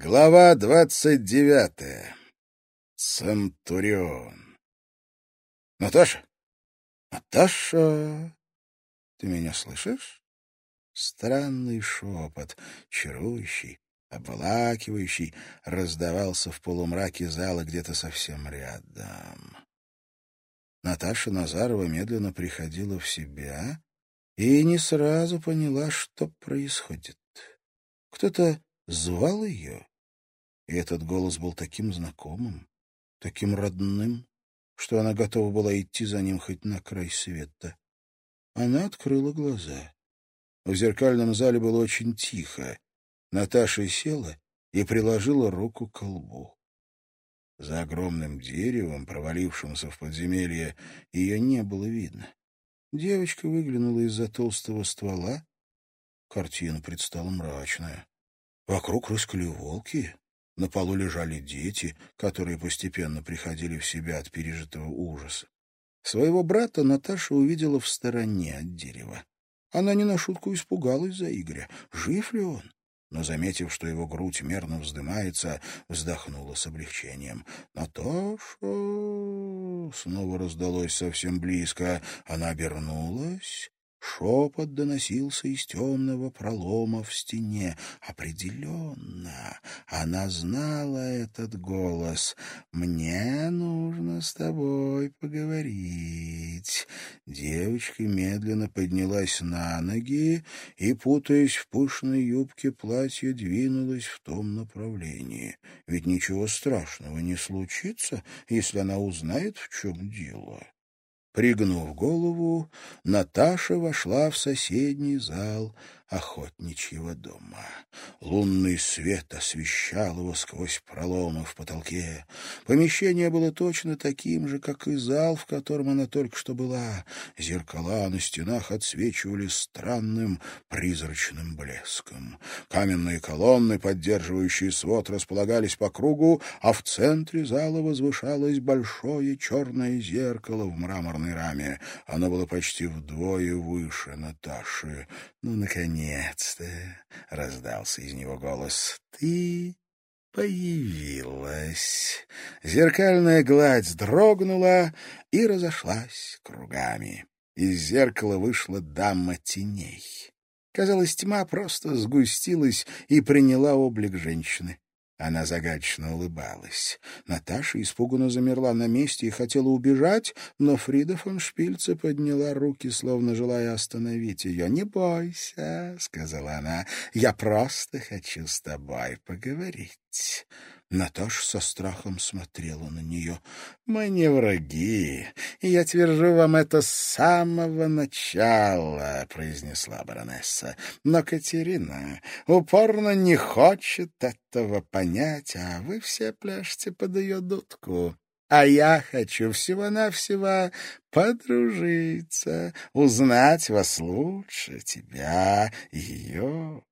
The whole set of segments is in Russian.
Глава двадцать девятая. Центурион. Наташа? Наташа? Ты меня слышишь? Странный шепот, чарующий, обволакивающий, раздавался в полумраке зала где-то совсем рядом. Наташа Назарова медленно приходила в себя и не сразу поняла, что происходит. Кто-то звал ее, и этот голос был таким знакомым, таким родным, что она готова была идти за ним хоть на край света. Она открыла глаза. В зеркальном зале было очень тихо. Наташа села и приложила руку к колбу. За огромным деревом, провалившимся в подземелье, ее не было видно. Девочка выглянула из-за толстого ствола. Картина предстала мрачная. Вокруг рыскали волки, на полу лежали дети, которые постепенно приходили в себя от пережитого ужаса. Своего брата Наташа увидела в стороне от дерева. Она не на шутку испугалась за Игоря. Жив ли он? Но, заметив, что его грудь мерно вздымается, вздохнула с облегчением. «Наташа!» Снова раздалось совсем близко. Она обернулась Шепот доносился из темного пролома в стене. Определенно, она знала этот голос. «Мне нужно с тобой поговорить». Девочка медленно поднялась на ноги и, путаясь в пышной юбке платья, двинулась в том направлении. Ведь ничего страшного не случится, если она узнает, в чем дело. Пригнув голову, Наташа вошла в соседний зал охотничьего дома. Лунный свет освещал его сквозь проломы в потолке. Помещение было точно таким же, как и зал, в котором она только что была. Зеркала на стенах отсвечивали странным призрачным блеском. Каменные колонны, поддерживающие свод, располагались по кругу, а в центре зала возвышалось большое черное зеркало в мраморной раме. Оно было почти вдвое выше Наташи. Ну, наконец-то, — раздался из него голос, — ты появилась. Зеркальная гладь дрогнула и разошлась кругами. Из зеркала вышла дама теней. Казалось, тьма просто сгустилась и приняла облик женщины. Она загадочно улыбалась. Наташа испуганно замерла на месте и хотела убежать, но Фрида фон Шпильце подняла руки, словно желая остановить ее. «Не бойся», — сказала она, — «я просто хочу с тобой поговорить». Наташа со страхом смотрела на нее. «Мы не враги, я твержу вам это с самого начала», — произнесла баронесса. «Но Катерина упорно не хочет этого понять, а вы все пляшете под ее дудку». А я хочу всего-навсего подружиться, узнать вас лучше, тебя, ее.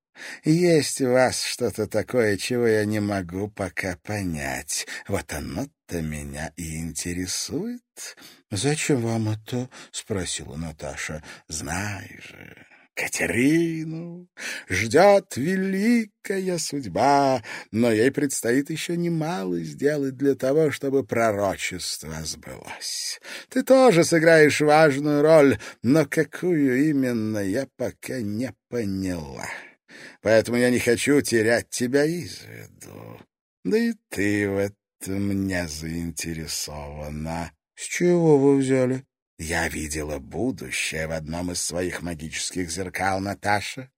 Есть у вас что-то такое, чего я не могу пока понять. Вот оно-то меня и интересует. — Зачем вам это? — спросила Наташа. — Знаешь же... Катерину ждет великая судьба, но ей предстоит еще немало сделать для того, чтобы пророчество сбылось. Ты тоже сыграешь важную роль, но какую именно, я пока не поняла поэтому я не хочу терять тебя из виду. Да и ты в этом не заинтересована. — С чего вы взяли? Я видела будущее в одном из своих магических зеркал, Наташа.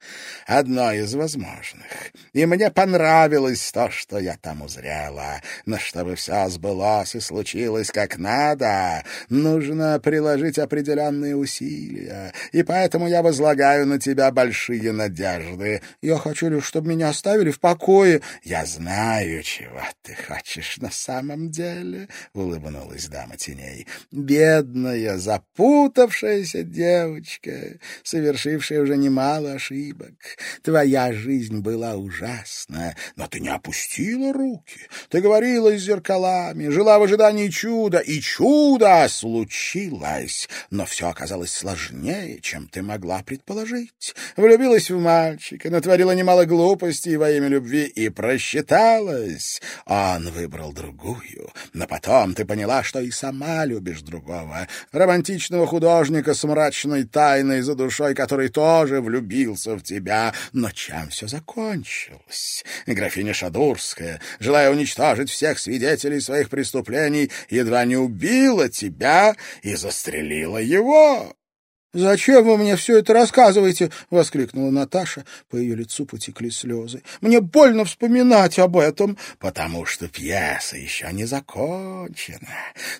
Одно из возможных. И мне понравилось то, что я там узрела. Но чтобы все сбылось и случилось как надо, нужно приложить определенные усилия. И поэтому я возлагаю на тебя большие надежды. Я хочу лишь, чтобы меня оставили в покое. Я знаю, чего ты хочешь на самом деле, — улыбнулась дама теней. Бедная запутавшаяся девочка, совершившая уже немало ошибок. Твоя жизнь была ужасна, но ты не опустила руки. Ты говорила с зеркалами, жила в ожидании чуда, и чудо случилось. Но все оказалось сложнее, чем ты могла предположить. Влюбилась в мальчика, натворила немало глупостей во имя любви и просчиталась. Он выбрал другую, но потом ты поняла, что и сама любишь другого, романтичного художника с мрачной тайной за душой, который тоже влюбился в тебя. Но чем все закончилось? Графиня Шадурская, желая уничтожить всех свидетелей своих преступлений, едва не убила тебя и застрелила его. «Зачем вы мне все это рассказываете?» — воскликнула Наташа. По ее лицу потекли слезы. «Мне больно вспоминать об этом». «Потому что пьеса еще не закончена.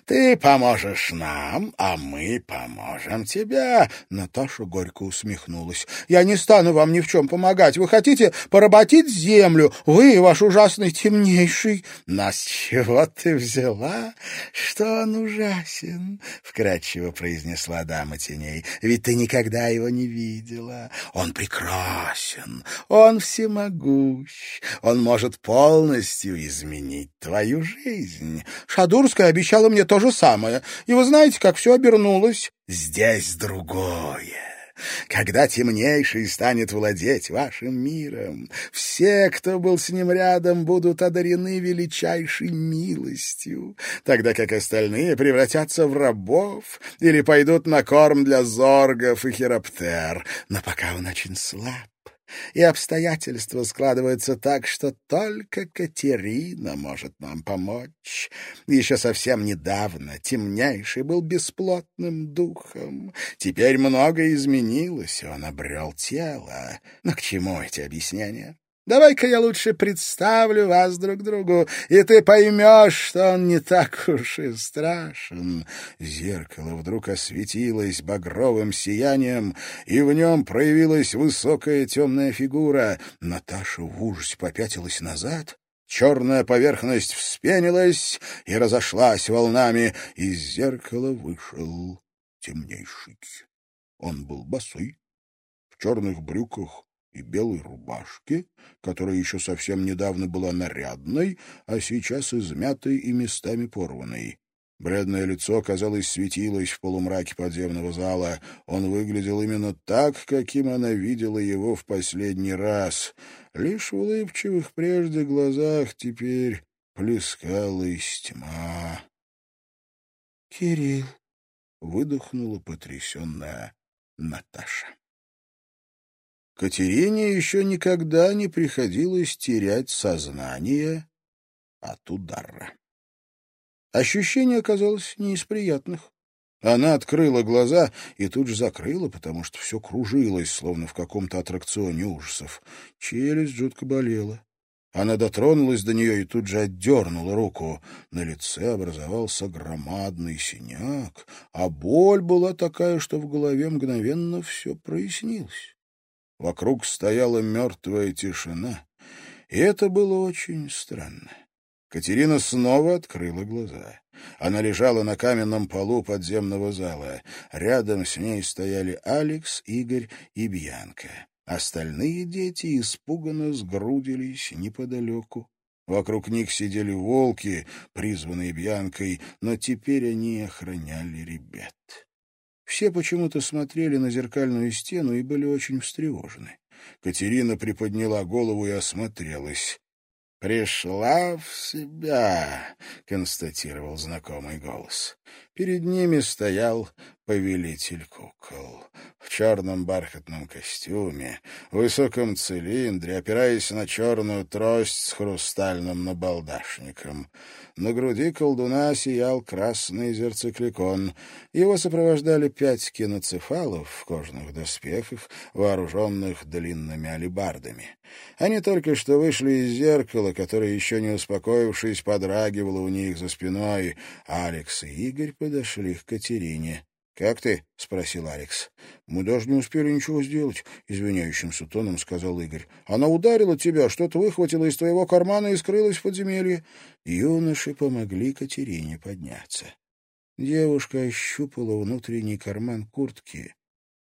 Ты поможешь нам, а мы поможем тебе». Наташа горько усмехнулась. «Я не стану вам ни в чем помогать. Вы хотите поработить землю? Вы, и ваш ужасный темнейший». «Но с чего ты взяла, что он ужасен?» — вкратчиво произнесла дама теней ведь ты никогда его не видела. Он прекрасен, он всемогущ, он может полностью изменить твою жизнь. Шадурская обещала мне то же самое, и вы знаете, как все обернулось. Здесь другое. Когда темнейший станет владеть вашим миром, все, кто был с ним рядом, будут одарены величайшей милостью, тогда как остальные превратятся в рабов или пойдут на корм для зоргов и хироптер. Но пока он очень слаб, и обстоятельства складываются так, что только Катерина может нам помочь. Еще совсем недавно темнейший был бесплотным духом. Теперь многое изменилось, и он обрел тело. Но к чему эти объяснения? Давай-ка я лучше представлю вас друг другу, и ты поймешь, что он не так уж и страшен. Зеркало вдруг осветилось багровым сиянием, и в нем проявилась высокая темная фигура. Наташа в ужасе попятилась назад. Черная поверхность вспенилась и разошлась волнами. Из зеркала вышел темнейший. Он был босой, в черных брюках и белой рубашке, которая еще совсем недавно была нарядной, а сейчас измятой и местами порванной. Бледное лицо, казалось, светилось в полумраке подземного зала. Он выглядел именно так, каким она видела его в последний раз. Лишь в улыбчивых прежде глазах теперь плескалась тьма. — Кирилл! — выдохнула потрясенная Наташа. Катерине еще никогда не приходилось терять сознание от удара. Ощущение оказалось не из приятных. Она открыла глаза и тут же закрыла, потому что все кружилось, словно в каком-то аттракционе ужасов. Челюсть жутко болела. Она дотронулась до нее и тут же отдернула руку. На лице образовался громадный синяк, а боль была такая, что в голове мгновенно все прояснилось. Вокруг стояла мертвая тишина, и это было очень странно. Катерина снова открыла глаза. Она лежала на каменном полу подземного зала. Рядом с ней стояли Алекс, Игорь и Бьянка. Остальные дети испуганно сгрудились неподалеку. Вокруг них сидели волки, призванные Бьянкой, но теперь они охраняли ребят. Все почему-то смотрели на зеркальную стену и были очень встревожены. Катерина приподняла голову и осмотрелась. «Пришла в себя», — констатировал знакомый голос. Перед ними стоял повелитель кукол. В черном бархатном костюме, в высоком цилиндре, опираясь на черную трость с хрустальным набалдашником. На груди колдуна сиял красный зерцикликон. Его сопровождали пять киноцефалов в кожаных доспехах, вооруженных длинными алебардами. Они только что вышли из зеркала, которое, еще не успокоившись, подрагивало у них за спиной. Алекс и Игорь подошли к Катерине. «Как ты?» — спросил Алекс. «Мы даже не успели ничего сделать», — извиняющимся тоном сказал Игорь. «Она ударила тебя, что-то выхватила из твоего кармана и скрылась в подземелье». Юноши помогли Катерине подняться. Девушка ощупала внутренний карман куртки.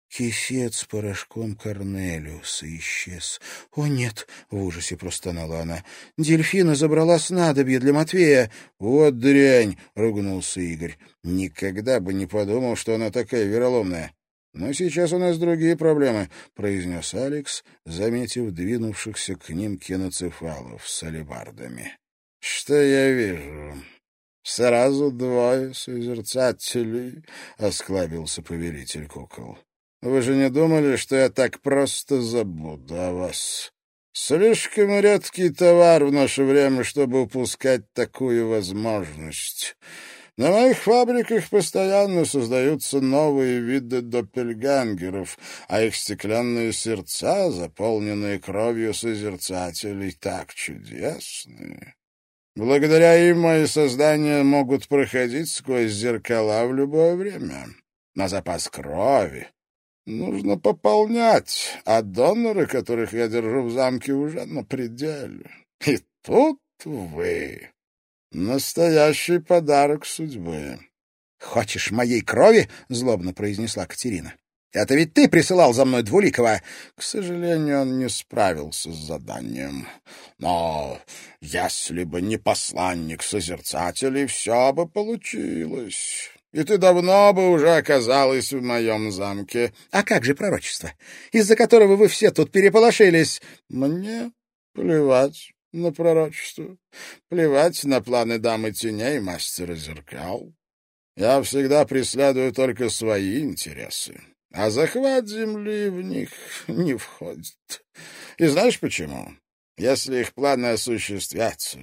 Кисет порошком Корнелиуса исчез. «О, нет!» — в ужасе простонала она. «Дельфина забрала снадобье для Матвея!» «Вот дрянь!» — ругнулся Игорь. «Никогда бы не подумал, что она такая вероломная!» «Но сейчас у нас другие проблемы», — произнес Алекс, заметив двинувшихся к ним киноцефалов с алебардами. «Что я вижу? Сразу двое созерцателей», — осклабился повелитель кукол. Вы же не думали, что я так просто забуду о вас? Слишком редкий товар в наше время, чтобы упускать такую возможность. На моих фабриках постоянно создаются новые виды доппельгангеров, а их стеклянные сердца, заполненные кровью созерцателей, так чудесны. Благодаря им мои создания могут проходить сквозь зеркала в любое время. На запас крови, Нужно пополнять, а доноры, которых я держу в замке, уже на пределе. И тут вы. Настоящий подарок судьбы. — Хочешь моей крови? — злобно произнесла Катерина. — Это ведь ты присылал за мной Двуликова. К сожалению, он не справился с заданием. Но если бы не посланник созерцателей, все бы получилось и ты давно бы уже оказалась в моем замке. А как же пророчество, из-за которого вы все тут переполошились? Мне плевать на пророчество, плевать на планы дамы теней мастера зеркал. Я всегда преследую только свои интересы, а захват земли в них не входит. И знаешь почему? Если их планы осуществятся,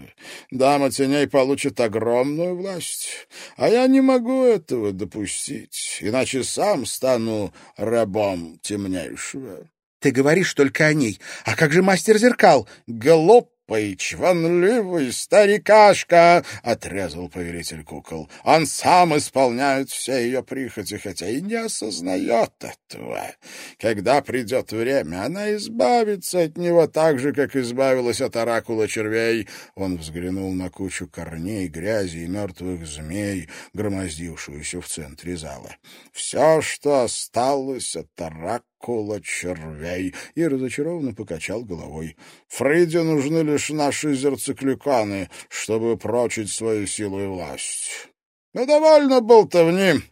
дама теней получит огромную власть, а я не могу этого допустить, иначе сам стану рабом темнейшего. — Ты говоришь только о ней. А как же мастер зеркал? — Глуп глупый, старикашка!» — отрезал повелитель кукол. «Он сам исполняет все ее прихоти, хотя и не осознает этого. Когда придет время, она избавится от него так же, как избавилась от оракула червей». Он взглянул на кучу корней, грязи и мертвых змей, громоздившуюся в центре зала. «Все, что осталось от оракула, кула червей, и разочарованно покачал головой. Фрейде нужны лишь наши зерцикликаны, чтобы прочить свою силу и власть. Ну, довольно болтовни.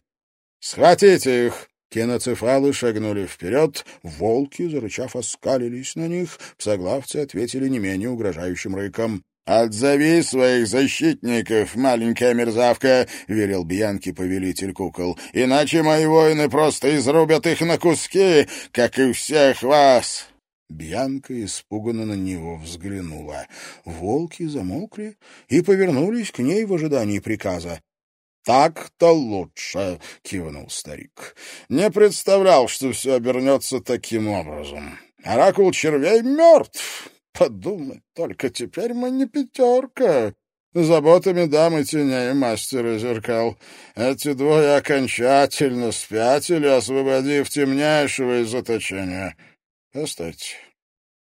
Схватите их! Киноцефалы шагнули вперед, волки, зарычав, оскалились на них, псоглавцы ответили не менее угрожающим рыком. «Отзови своих защитников, маленькая мерзавка!» — велел Бьянки повелитель кукол. «Иначе мои воины просто изрубят их на куски, как и всех вас!» Бьянка испуганно на него взглянула. Волки замолкли и повернулись к ней в ожидании приказа. «Так-то лучше», — кивнул старик. «Не представлял, что все обернется таким образом. Оракул червей мертв, Подумать, только теперь мы не пятерка. Заботами дамы теней мастера зеркал. Эти двое окончательно спятили, освободив темнейшего из заточения. Постойте,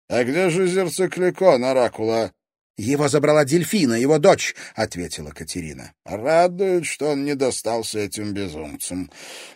а где же зерцекликон оракула? «Его забрала Дельфина, его дочь», — ответила Катерина. «Радует, что он не достался этим безумцам.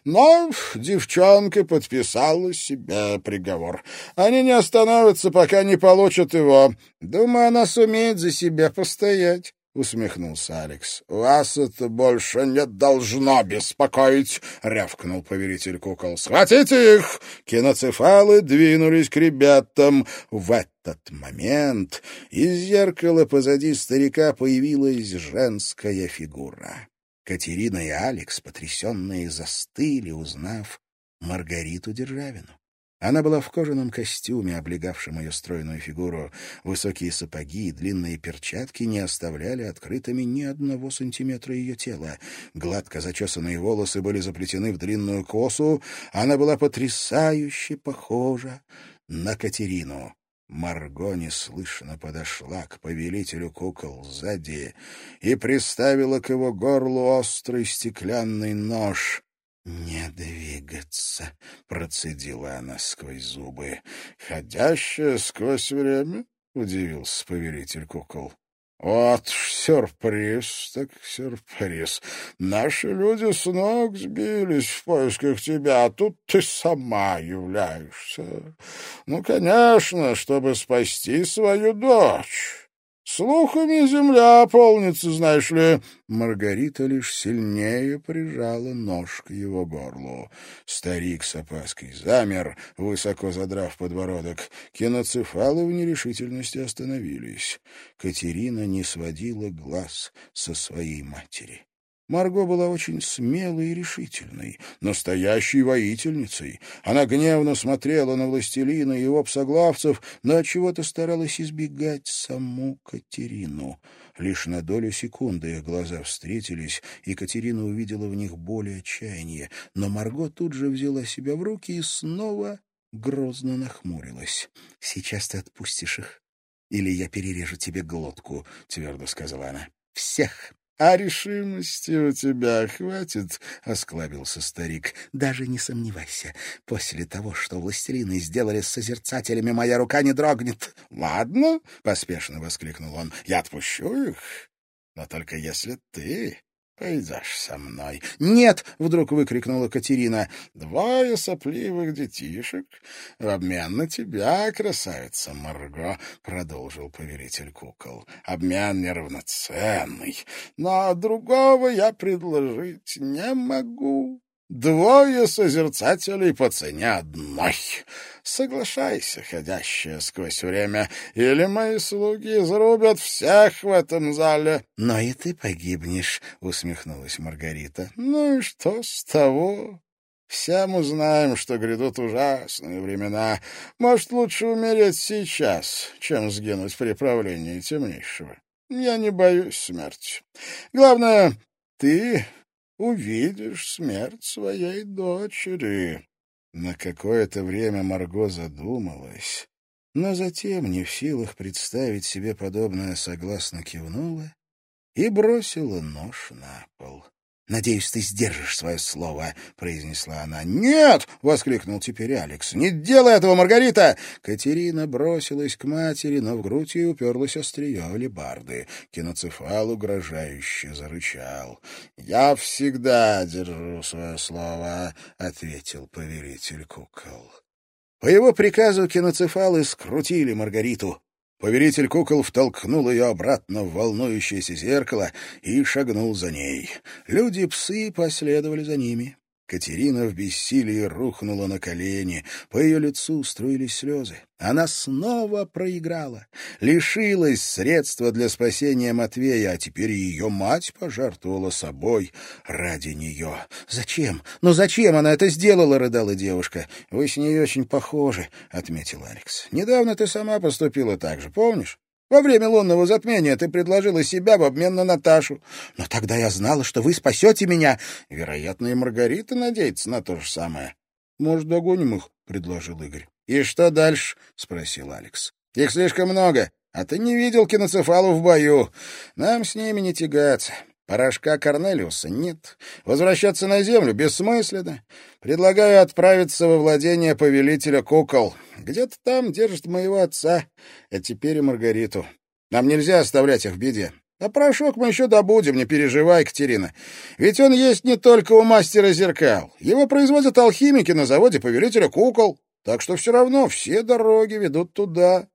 Но девчонка подписала себе приговор. Они не остановятся, пока не получат его. Думаю, она сумеет за себя постоять». — усмехнулся Алекс. — Вас это больше не должно беспокоить, — рявкнул повелитель кукол. — Схватите их! Киноцефалы двинулись к ребятам. В этот момент из зеркала позади старика появилась женская фигура. Катерина и Алекс, потрясенные, застыли, узнав Маргариту Державину. Она была в кожаном костюме, облегавшем ее стройную фигуру. Высокие сапоги и длинные перчатки не оставляли открытыми ни одного сантиметра ее тела. Гладко зачесанные волосы были заплетены в длинную косу. Она была потрясающе похожа на Катерину. Марго неслышно подошла к повелителю кукол сзади и приставила к его горлу острый стеклянный нож. «Не двигаться», — процедила она сквозь зубы. «Ходящая сквозь время?» — удивился повелитель кукол. Вот сюрприз, так сюрприз. Наши люди с ног сбились в поисках тебя, а тут ты сама являешься. Ну, конечно, чтобы спасти свою дочь. Слухами земля полнится, знаешь ли. Маргарита лишь сильнее прижала нож к его горлу. Старик с опаской замер, высоко задрав подбородок. Киноцефалы в нерешительности остановились. Катерина не сводила глаз со своей матери. Марго была очень смелой и решительной, настоящей воительницей. Она гневно смотрела на властелина и его псоглавцев, но от чего то старалась избегать саму Катерину. Лишь на долю секунды их глаза встретились, и Катерина увидела в них боль и отчаяние. Но Марго тут же взяла себя в руки и снова грозно нахмурилась. — Сейчас ты отпустишь их, или я перережу тебе глотку, — твердо сказала она. — Всех а решимости у тебя хватит, — осклабился старик. — Даже не сомневайся. После того, что властелины сделали с созерцателями, моя рука не дрогнет. — Ладно, — поспешно воскликнул он, — я отпущу их, но только если ты Пойдешь со мной. «Нет!» — вдруг выкрикнула Катерина. «Двое сопливых детишек в обмен на тебя, красавица Марго!» — продолжил повелитель кукол. «Обмен неравноценный, но другого я предложить не могу». Двое созерцателей по цене одной. Соглашайся, ходящая сквозь время, или мои слуги зарубят всех в этом зале. — Но и ты погибнешь, — усмехнулась Маргарита. — Ну и что с того? Все мы знаем, что грядут ужасные времена. Может, лучше умереть сейчас, чем сгинуть при правлении темнейшего. Я не боюсь смерти. Главное, ты увидишь смерть своей дочери». На какое-то время Марго задумалась, но затем, не в силах представить себе подобное, согласно кивнула и бросила нож на пол. «Надеюсь, ты сдержишь свое слово», — произнесла она. «Нет!» — воскликнул теперь Алекс. «Не делай этого, Маргарита!» Катерина бросилась к матери, но в грудь ей уперлась острие алебарды. Киноцефал угрожающе зарычал. «Я всегда держу свое слово», — ответил повелитель кукол. По его приказу киноцефалы скрутили Маргариту. Повелитель кукол втолкнул ее обратно в волнующееся зеркало и шагнул за ней. Люди-псы последовали за ними. Катерина в бессилии рухнула на колени. По ее лицу струились слезы. Она снова проиграла. Лишилась средства для спасения Матвея, а теперь ее мать пожертвовала собой ради нее. «Зачем? Ну зачем она это сделала?» — рыдала девушка. «Вы с ней очень похожи», — отметил Алекс. «Недавно ты сама поступила так же, помнишь?» Во время лунного затмения ты предложила себя в обмен на Наташу. Но тогда я знала, что вы спасете меня. Вероятно, и Маргарита надеется на то же самое. Может, догоним их? — предложил Игорь. — И что дальше? — спросил Алекс. — Их слишком много, а ты не видел киноцефалу в бою. Нам с ними не тягаться. Порошка Корнелиуса нет. Возвращаться на землю бессмысленно. Предлагаю отправиться во владение повелителя кукол. Где-то там держит моего отца, а теперь и Маргариту. Нам нельзя оставлять их в беде. А порошок мы еще добудем, не переживай, Катерина. Ведь он есть не только у мастера зеркал. Его производят алхимики на заводе повелителя кукол. Так что все равно все дороги ведут туда.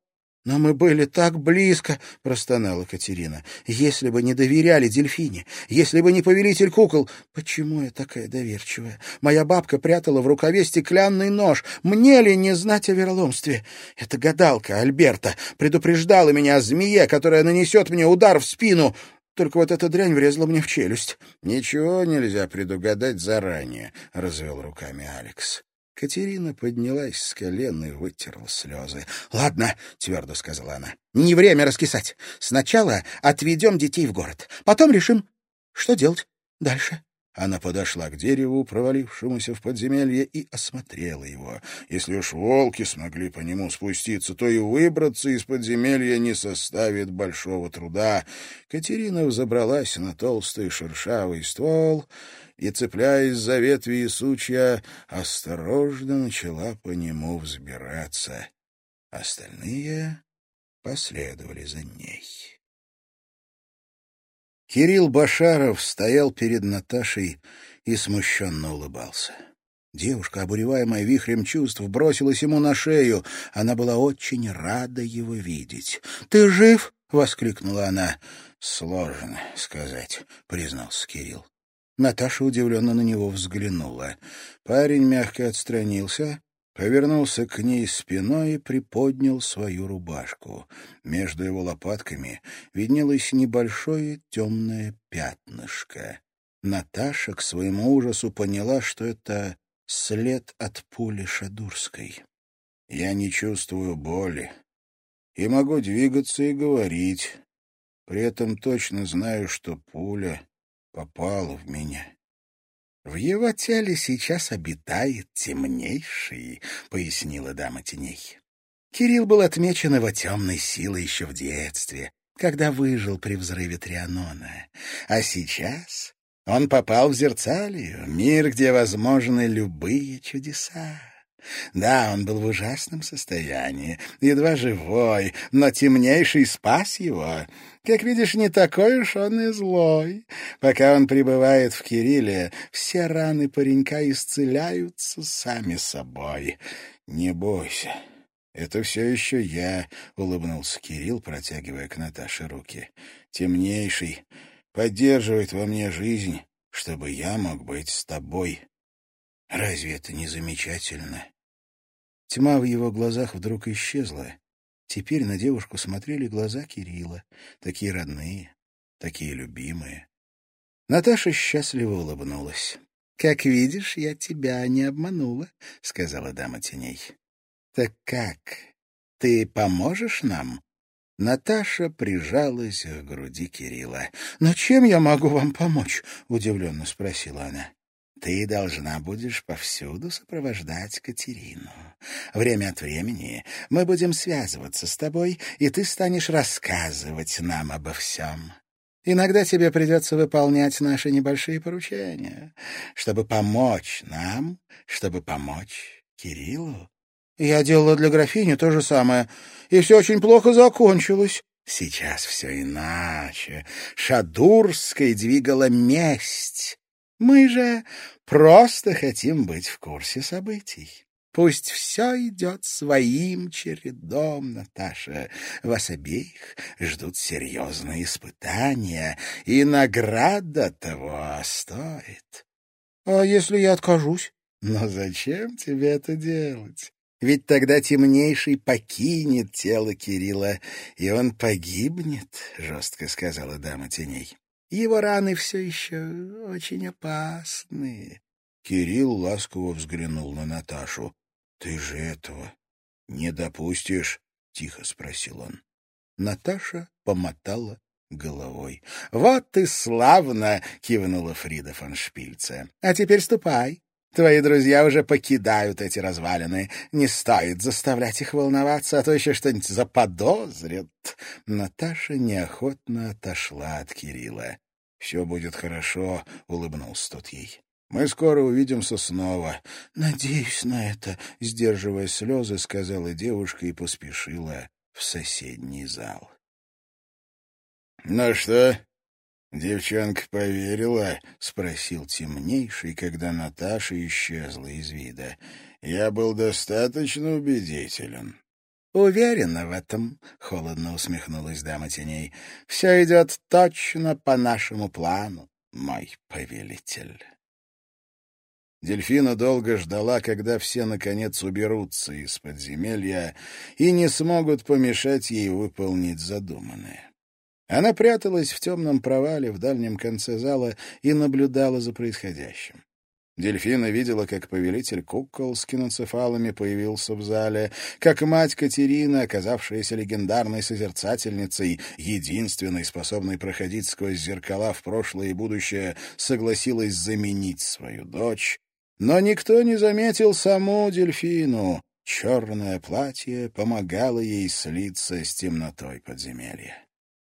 «Но мы были так близко», — простонала Катерина. «Если бы не доверяли дельфине, если бы не повелитель кукол...» «Почему я такая доверчивая? Моя бабка прятала в рукаве стеклянный нож. Мне ли не знать о вероломстве? Эта гадалка, Альберта, предупреждала меня о змее, которая нанесет мне удар в спину. Только вот эта дрянь врезала мне в челюсть». «Ничего нельзя предугадать заранее», — развел руками Алекс. Катерина поднялась с колен и вытерла слезы. — Ладно, — твердо сказала она, — не время раскисать. Сначала отведем детей в город, потом решим, что делать дальше. Она подошла к дереву, провалившемуся в подземелье, и осмотрела его. Если уж волки смогли по нему спуститься, то и выбраться из подземелья не составит большого труда. Катерина взобралась на толстый шершавый ствол и, цепляясь за ветви и сучья, осторожно начала по нему взбираться. Остальные последовали за ней. Кирилл Башаров стоял перед Наташей и смущенно улыбался. Девушка, обуреваемая вихрем чувств, бросилась ему на шею. Она была очень рада его видеть. «Ты жив?» — воскликнула она. «Сложно сказать», — признался Кирилл. Наташа удивленно на него взглянула. Парень мягко отстранился, повернулся к ней спиной и приподнял свою рубашку. Между его лопатками виднелось небольшое темное пятнышко. Наташа к своему ужасу поняла, что это след от пули Шадурской. «Я не чувствую боли и могу двигаться и говорить. При этом точно знаю, что пуля попала в меня». «В его теле сейчас обитает темнейший», — пояснила дама теней. Кирилл был отмечен его темной силой еще в детстве, когда выжил при взрыве Трианона. А сейчас он попал в Зерцалию, мир, где возможны любые чудеса. Да, он был в ужасном состоянии, едва живой, но темнейший спас его. Как видишь, не такой уж он и злой. Пока он пребывает в Кирилле, все раны паренька исцеляются сами собой. Не бойся. «Это все еще я», — улыбнулся Кирилл, протягивая к Наташе руки. «Темнейший поддерживает во мне жизнь, чтобы я мог быть с тобой. Разве это не замечательно?» Тьма в его глазах вдруг исчезла. Теперь на девушку смотрели глаза Кирилла, такие родные, такие любимые. Наташа счастливо улыбнулась. «Как видишь, я тебя не обманула», — сказала дама теней. «Так как? Ты поможешь нам?» Наташа прижалась к груди Кирилла. «Но чем я могу вам помочь?» — удивленно спросила она. Ты должна будешь повсюду сопровождать Катерину. Время от времени мы будем связываться с тобой, и ты станешь рассказывать нам обо всем. Иногда тебе придется выполнять наши небольшие поручения, чтобы помочь нам, чтобы помочь Кириллу. Я делала для графини то же самое, и все очень плохо закончилось. Сейчас все иначе. Шадурской двигала месть. Мы же просто хотим быть в курсе событий. Пусть все идет своим чередом, Наташа. Вас обеих ждут серьезные испытания, и награда того стоит. А если я откажусь? Но зачем тебе это делать? Ведь тогда темнейший покинет тело Кирилла, и он погибнет, — жестко сказала дама теней. Его раны все еще очень опасны. Кирилл ласково взглянул на Наташу. — Ты же этого не допустишь? — тихо спросил он. Наташа помотала головой. — Вот и славно! — кивнула Фрида фон Шпильце. — А теперь ступай. Твои друзья уже покидают эти развалины. Не стоит заставлять их волноваться, а то еще что-нибудь заподозрят. Наташа неохотно отошла от Кирилла. — Все будет хорошо, — улыбнулся тот ей. — Мы скоро увидимся снова. — Надеюсь на это, — сдерживая слезы, сказала девушка и поспешила в соседний зал. — Ну что, «Девчонка поверила?» — спросил темнейший, когда Наташа исчезла из вида. «Я был достаточно убедителен». «Уверена в этом», — холодно усмехнулась дама теней. «Все идет точно по нашему плану, мой повелитель». Дельфина долго ждала, когда все, наконец, уберутся из подземелья и не смогут помешать ей выполнить задуманное. Она пряталась в темном провале в дальнем конце зала и наблюдала за происходящим. Дельфина видела, как повелитель кукол с киноцефалами появился в зале, как мать Катерина, оказавшаяся легендарной созерцательницей, единственной, способной проходить сквозь зеркала в прошлое и будущее, согласилась заменить свою дочь. Но никто не заметил саму дельфину. Черное платье помогало ей слиться с темнотой подземелья.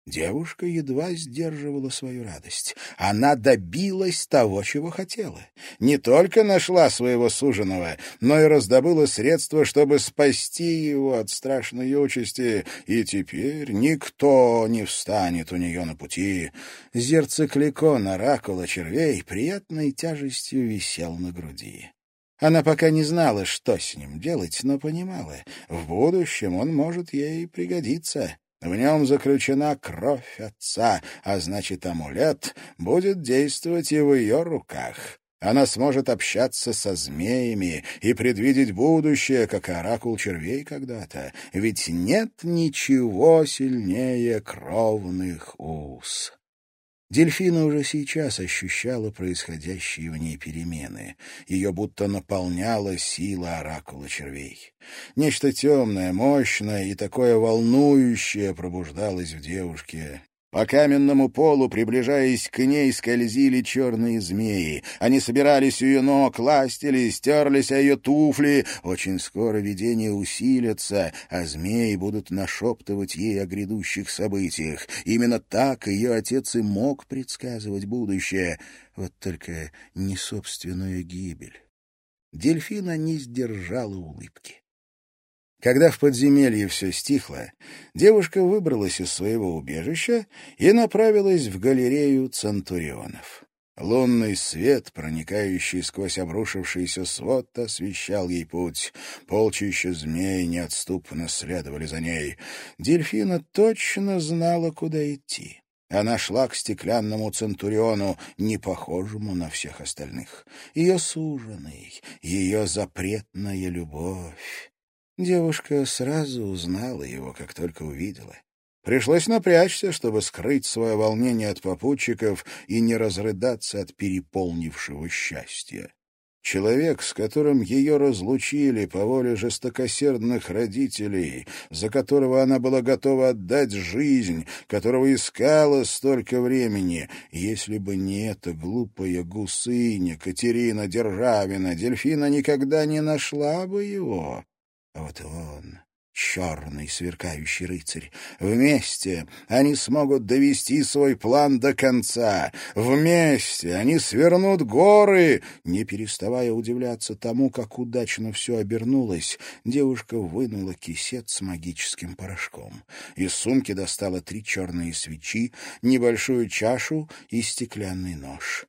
Девушка едва сдерживала свою радость. Она добилась того, чего хотела. Не только нашла своего суженого, но и раздобыла средства, чтобы спасти его от страшной участи, и теперь никто не встанет у нее на пути. Зерцекликон оракула червей приятной тяжестью висел на груди. Она пока не знала, что с ним делать, но понимала, в будущем он может ей пригодиться. В нем заключена кровь отца, а значит, амулет будет действовать и в ее руках. Она сможет общаться со змеями и предвидеть будущее, как оракул червей когда-то. Ведь нет ничего сильнее кровных уз. Дельфина уже сейчас ощущала происходящие в ней перемены. Ее будто наполняла сила оракула червей. Нечто темное, мощное и такое волнующее пробуждалось в девушке. По каменному полу, приближаясь к ней, скользили черные змеи. Они собирались у ее ног, ластились, стерлись о ее туфли. Очень скоро видения усилятся, а змеи будут нашептывать ей о грядущих событиях. Именно так ее отец и мог предсказывать будущее, вот только не собственную гибель. Дельфина не сдержала улыбки. Когда в подземелье все стихло, девушка выбралась из своего убежища и направилась в галерею Центурионов. Лунный свет, проникающий сквозь обрушившийся свод, освещал ей путь. Полчища змей неотступно следовали за ней. Дельфина точно знала, куда идти. Она шла к стеклянному центуриону, не похожему на всех остальных. Ее суженый, ее запретная любовь. Девушка сразу узнала его, как только увидела. Пришлось напрячься, чтобы скрыть свое волнение от попутчиков и не разрыдаться от переполнившего счастья. Человек, с которым ее разлучили по воле жестокосердных родителей, за которого она была готова отдать жизнь, которого искала столько времени, если бы не эта глупая гусыня Катерина Державина, дельфина никогда не нашла бы его. Вот он, черный сверкающий рыцарь. Вместе они смогут довести свой план до конца. Вместе они свернут горы. Не переставая удивляться тому, как удачно все обернулось, девушка вынула кисет с магическим порошком. Из сумки достала три черные свечи, небольшую чашу и стеклянный нож.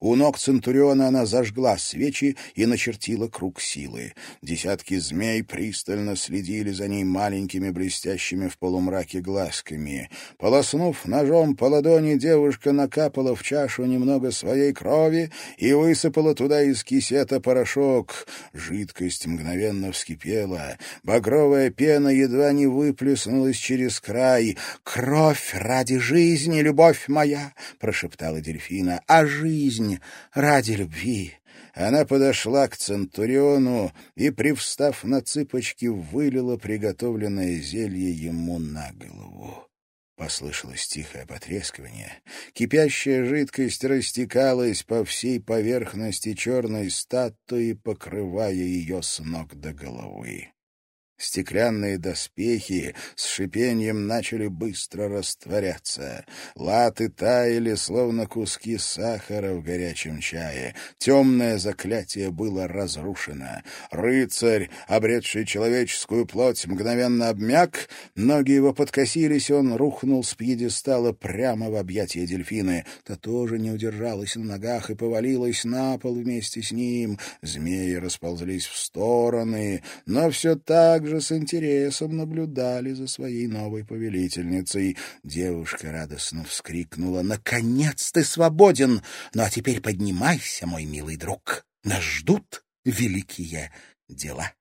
У ног Центуриона она зажгла свечи и начертила круг силы. Десятки змей пристально следили за ней маленькими блестящими в полумраке глазками. Полоснув ножом по ладони, девушка накапала в чашу немного своей крови и высыпала туда из кисета порошок. Жидкость мгновенно вскипела. Багровая пена едва не выплеснулась через край. «Кровь ради жизни, любовь моя!» — прошептала дельфина. «А жизнь жизнь ради любви. Она подошла к Центуриону и, привстав на цыпочки, вылила приготовленное зелье ему на голову. Послышалось тихое потрескивание. Кипящая жидкость растекалась по всей поверхности черной статуи, покрывая ее с ног до головы. Стеклянные доспехи с шипением начали быстро растворяться. Латы таяли, словно куски сахара в горячем чае. Темное заклятие было разрушено. Рыцарь, обретший человеческую плоть, мгновенно обмяк, ноги его подкосились, он рухнул с пьедестала прямо в объятия дельфины. Та тоже не удержалась на ногах и повалилась на пол вместе с ним. Змеи расползлись в стороны, но все так же с интересом наблюдали за своей новой повелительницей. Девушка радостно вскрикнула. «Наконец ты свободен! Ну а теперь поднимайся, мой милый друг! Нас ждут великие дела!»